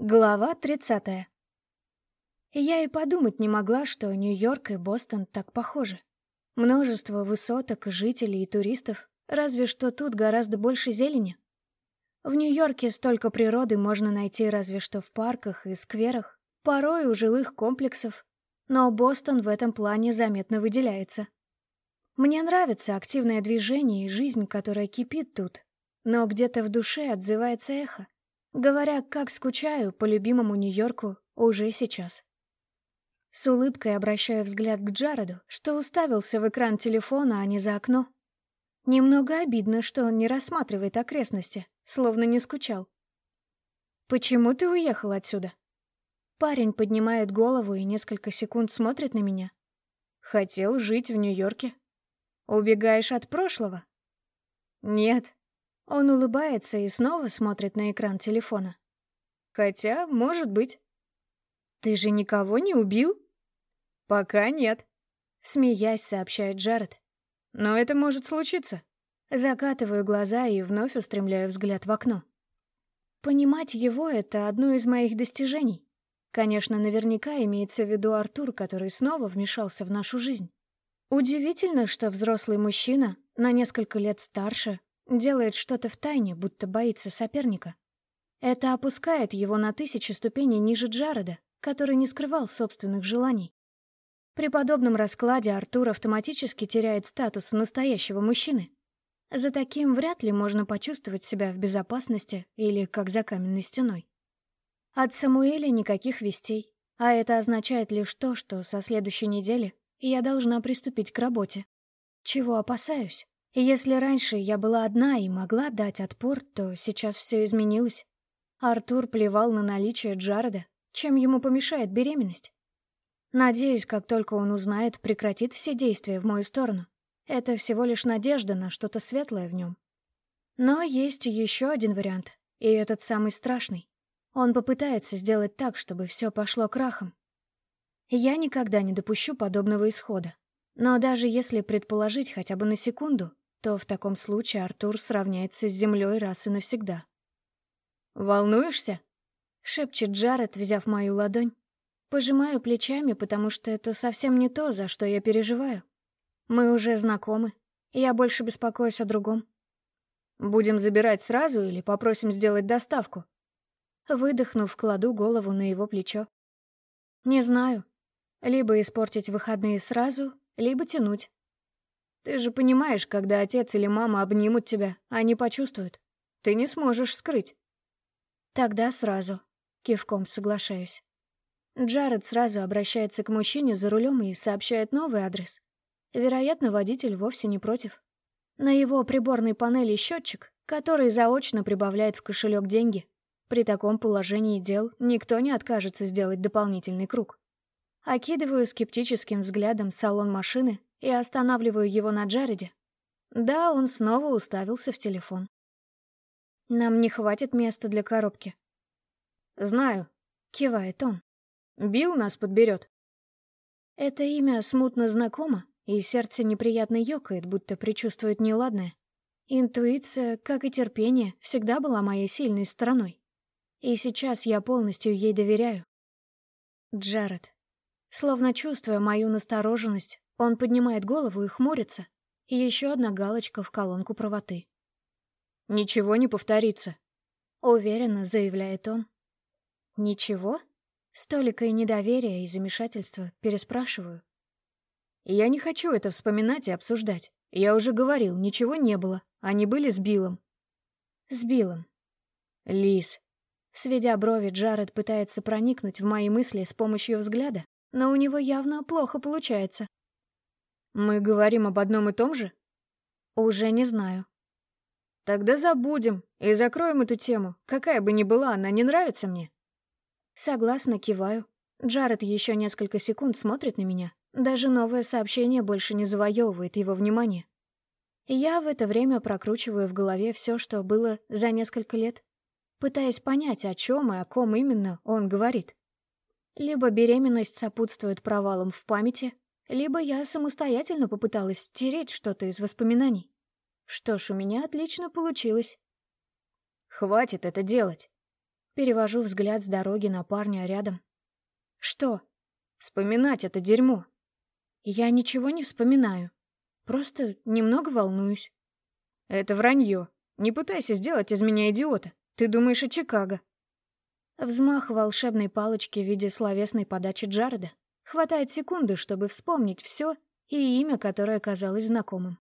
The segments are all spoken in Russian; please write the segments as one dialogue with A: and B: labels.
A: Глава 30. Я и подумать не могла, что Нью-Йорк и Бостон так похожи. Множество высоток, жителей и туристов, разве что тут гораздо больше зелени. В Нью-Йорке столько природы можно найти разве что в парках и скверах, порой у жилых комплексов, но Бостон в этом плане заметно выделяется. Мне нравится активное движение и жизнь, которая кипит тут, но где-то в душе отзывается эхо говоря, как скучаю по любимому Нью-Йорку уже сейчас. С улыбкой обращаю взгляд к Джареду, что уставился в экран телефона, а не за окно. Немного обидно, что он не рассматривает окрестности, словно не скучал. «Почему ты уехал отсюда?» Парень поднимает голову и несколько секунд смотрит на меня. «Хотел жить в Нью-Йорке. Убегаешь от прошлого?» «Нет, он улыбается и снова смотрит на экран телефона. Хотя, может быть. «Ты же никого не убил?» «Пока нет», — смеясь сообщает Джаред. «Но это может случиться». Закатываю глаза и вновь устремляю взгляд в окно. Понимать его — это одно из моих достижений. Конечно, наверняка имеется в виду Артур, который снова вмешался в нашу жизнь. Удивительно, что взрослый мужчина, на несколько лет старше, Делает что-то в тайне, будто боится соперника. Это опускает его на тысячи ступеней ниже Джареда, который не скрывал собственных желаний. При подобном раскладе Артур автоматически теряет статус настоящего мужчины. За таким вряд ли можно почувствовать себя в безопасности или как за каменной стеной. От Самуэля никаких вестей, а это означает лишь то, что со следующей недели я должна приступить к работе. Чего опасаюсь? И если раньше я была одна и могла дать отпор, то сейчас все изменилось. Артур плевал на наличие Джареда, чем ему помешает беременность. Надеюсь, как только он узнает, прекратит все действия в мою сторону. Это всего лишь надежда на что-то светлое в нем. Но есть еще один вариант, и этот самый страшный. Он попытается сделать так, чтобы все пошло крахом. Я никогда не допущу подобного исхода. Но даже если предположить хотя бы на секунду, то в таком случае Артур сравняется с землей раз и навсегда. «Волнуешься?» — шепчет Джаред, взяв мою ладонь. Пожимаю плечами, потому что это совсем не то, за что я переживаю. Мы уже знакомы, я больше беспокоюсь о другом. Будем забирать сразу или попросим сделать доставку? Выдохнув, кладу голову на его плечо. Не знаю. Либо испортить выходные сразу, либо тянуть. Ты же понимаешь, когда отец или мама обнимут тебя, они почувствуют. Ты не сможешь скрыть. Тогда сразу. Кивком соглашаюсь. Джаред сразу обращается к мужчине за рулем и сообщает новый адрес. Вероятно, водитель вовсе не против. На его приборной панели счетчик, который заочно прибавляет в кошелек деньги. При таком положении дел никто не откажется сделать дополнительный круг. Окидываю скептическим взглядом салон машины и останавливаю его на Джареде. Да, он снова уставился в телефон. Нам не хватит места для коробки. Знаю, кивает он. Билл нас подберет. Это имя смутно знакомо, и сердце неприятно ёкает, будто предчувствует неладное. Интуиция, как и терпение, всегда была моей сильной стороной. И сейчас я полностью ей доверяю. Джаред. Словно чувствуя мою настороженность, он поднимает голову и хмурится. И еще одна галочка в колонку правоты. «Ничего не повторится», — уверенно заявляет он. «Ничего?» Столика и недоверия, и замешательства переспрашиваю. «Я не хочу это вспоминать и обсуждать. Я уже говорил, ничего не было. Они были с Биллом». «С Биллом». «Лис». Сведя брови, Джаред пытается проникнуть в мои мысли с помощью взгляда, но у него явно плохо получается. Мы говорим об одном и том же? Уже не знаю. Тогда забудем и закроем эту тему. Какая бы ни была, она не нравится мне. Согласно киваю. Джаред еще несколько секунд смотрит на меня. Даже новое сообщение больше не завоевывает его внимание. Я в это время прокручиваю в голове все, что было за несколько лет, пытаясь понять, о чем и о ком именно он говорит. Либо беременность сопутствует провалам в памяти, либо я самостоятельно попыталась стереть что-то из воспоминаний. Что ж, у меня отлично получилось. «Хватит это делать!» Перевожу взгляд с дороги на парня рядом. Что? Вспоминать это дерьмо. Я ничего не вспоминаю. Просто немного волнуюсь. Это вранье. Не пытайся сделать из меня идиота. Ты думаешь о Чикаго. Взмах волшебной палочки в виде словесной подачи Джареда. Хватает секунды, чтобы вспомнить все и имя, которое казалось знакомым.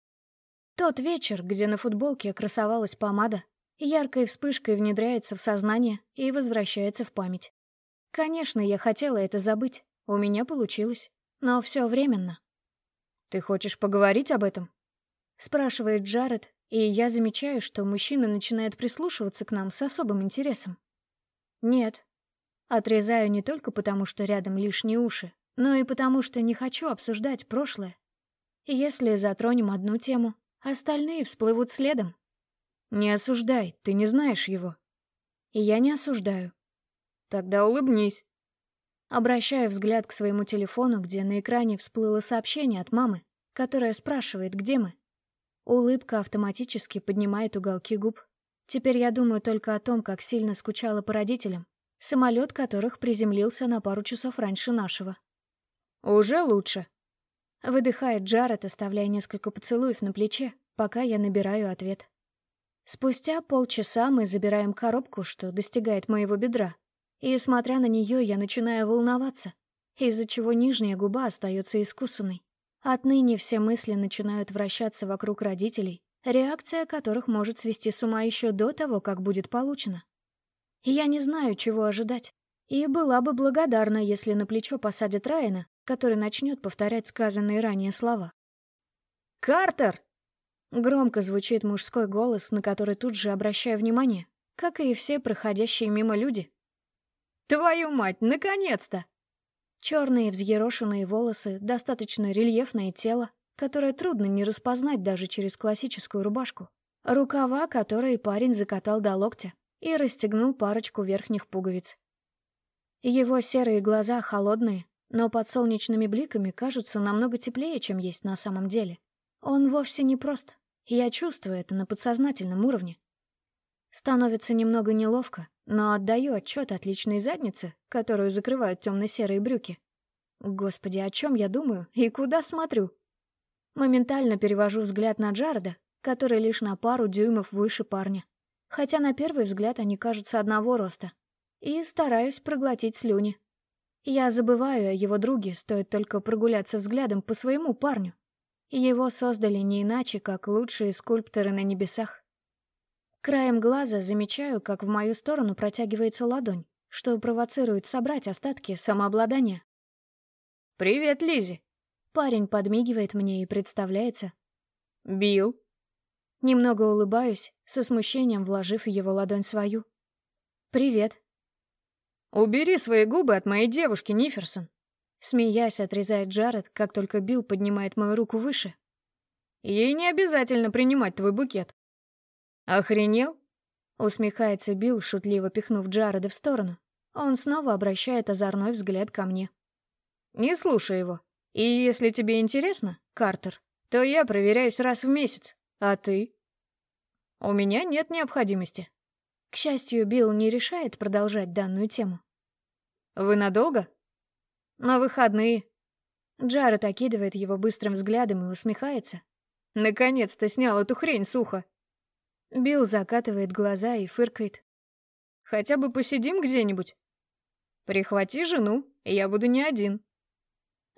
A: Тот вечер, где на футболке красовалась помада, яркой вспышкой внедряется в сознание и возвращается в память. Конечно, я хотела это забыть, у меня получилось, но все временно. «Ты хочешь поговорить об этом?» — спрашивает Джаред, и я замечаю, что мужчина начинает прислушиваться к нам с особым интересом. «Нет». Отрезаю не только потому, что рядом лишние уши, но и потому, что не хочу обсуждать прошлое. Если затронем одну тему, остальные всплывут следом. Не осуждай, ты не знаешь его. И я не осуждаю. Тогда улыбнись. Обращаю взгляд к своему телефону, где на экране всплыло сообщение от мамы, которая спрашивает, где мы. Улыбка автоматически поднимает уголки губ. Теперь я думаю только о том, как сильно скучала по родителям, самолет которых приземлился на пару часов раньше нашего. «Уже лучше», — выдыхает Джаред, оставляя несколько поцелуев на плече, пока я набираю ответ. Спустя полчаса мы забираем коробку, что достигает моего бедра, и, смотря на нее, я начинаю волноваться, из-за чего нижняя губа остается искусанной. Отныне все мысли начинают вращаться вокруг родителей, реакция которых может свести с ума еще до того, как будет получено. Я не знаю, чего ожидать, и была бы благодарна, если на плечо посадят Райана, который начнет повторять сказанные ранее слова. «Картер!» Громко звучит мужской голос, на который тут же обращаю внимание, как и все проходящие мимо люди. «Твою мать, наконец-то!» Черные взъерошенные волосы, достаточно рельефное тело, которое трудно не распознать даже через классическую рубашку. Рукава, которые парень закатал до локтя и расстегнул парочку верхних пуговиц. Его серые глаза холодные, но под солнечными бликами кажутся намного теплее, чем есть на самом деле. Он вовсе не прост. Я чувствую это на подсознательном уровне. Становится немного неловко, но отдаю отчет от личной задницы, которую закрывают темно-серые брюки. Господи, о чем я думаю и куда смотрю? Моментально перевожу взгляд на Джареда, который лишь на пару дюймов выше парня. Хотя на первый взгляд они кажутся одного роста. И стараюсь проглотить слюни. Я забываю о его друге, стоит только прогуляться взглядом по своему парню. Его создали не иначе, как лучшие скульпторы на небесах. Краем глаза замечаю, как в мою сторону протягивается ладонь, что провоцирует собрать остатки самообладания. «Привет, Лизи. Парень подмигивает мне и представляется. «Билл». Немного улыбаюсь, со смущением вложив его ладонь свою. «Привет». «Убери свои губы от моей девушки, Ниферсон!» Смеясь, отрезает Джаред, как только Билл поднимает мою руку выше. «Ей не обязательно принимать твой букет. «Охренел?» — усмехается Билл, шутливо пихнув Джареда в сторону. Он снова обращает озорной взгляд ко мне. «Не слушай его. И если тебе интересно, Картер, то я проверяюсь раз в месяц. А ты?» «У меня нет необходимости». К счастью, Билл не решает продолжать данную тему. «Вы надолго?» «На выходные». Джаред окидывает его быстрым взглядом и усмехается. «Наконец-то снял эту хрень с уха». Билл закатывает глаза и фыркает. «Хотя бы посидим где-нибудь?» «Прихвати жену, я буду не один».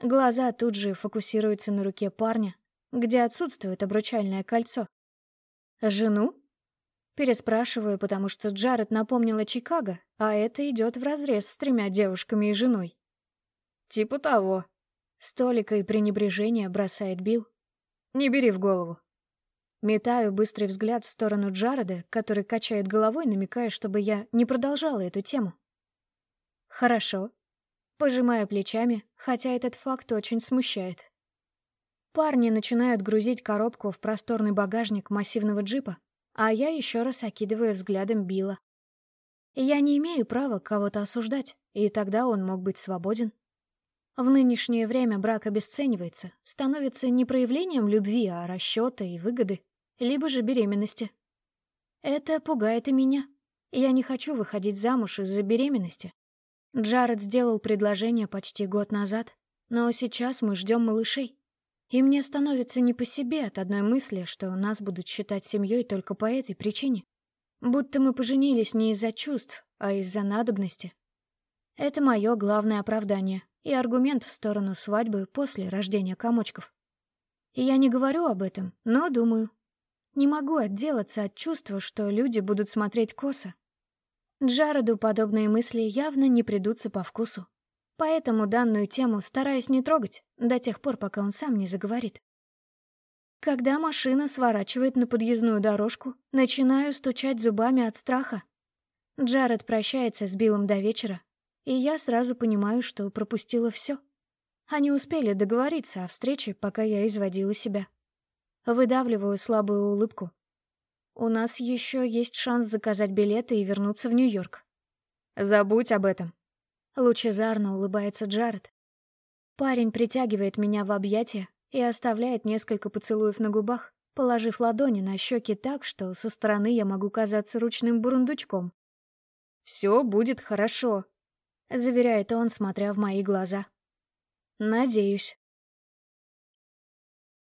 A: Глаза тут же фокусируются на руке парня, где отсутствует обручальное кольцо. «Жену?» Переспрашиваю, потому что Джаред напомнила Чикаго, а это идет вразрез с тремя девушками и женой. «Типа того». Столика и пренебрежение бросает Билл. «Не бери в голову. Метаю быстрый взгляд в сторону Джареда, который качает головой, намекая, чтобы я не продолжала эту тему. «Хорошо». Пожимаю плечами, хотя этот факт очень смущает. Парни начинают грузить коробку в просторный багажник массивного джипа, а я еще раз окидываю взглядом Билла. Я не имею права кого-то осуждать, и тогда он мог быть свободен. В нынешнее время брак обесценивается, становится не проявлением любви, а расчета и выгоды либо же беременности. Это пугает и меня. Я не хочу выходить замуж из-за беременности. Джаред сделал предложение почти год назад, но сейчас мы ждем малышей. И мне становится не по себе от одной мысли, что нас будут считать семьей только по этой причине. Будто мы поженились не из-за чувств, а из-за надобности. Это мое главное оправдание и аргумент в сторону свадьбы после рождения комочков. И я не говорю об этом, но думаю. Не могу отделаться от чувства, что люди будут смотреть косо. Джареду подобные мысли явно не придутся по вкусу. Поэтому данную тему стараюсь не трогать до тех пор, пока он сам не заговорит. Когда машина сворачивает на подъездную дорожку, начинаю стучать зубами от страха. Джаред прощается с Биллом до вечера, и я сразу понимаю, что пропустила все. Они успели договориться о встрече, пока я изводила себя. Выдавливаю слабую улыбку. У нас еще есть шанс заказать билеты и вернуться в Нью-Йорк. Забудь об этом. Лучезарно улыбается Джаред. Парень притягивает меня в объятия и оставляет несколько поцелуев на губах, положив ладони на щеки так, что со стороны я могу казаться ручным бурундучком. «Все будет хорошо», — заверяет он, смотря в мои глаза. «Надеюсь».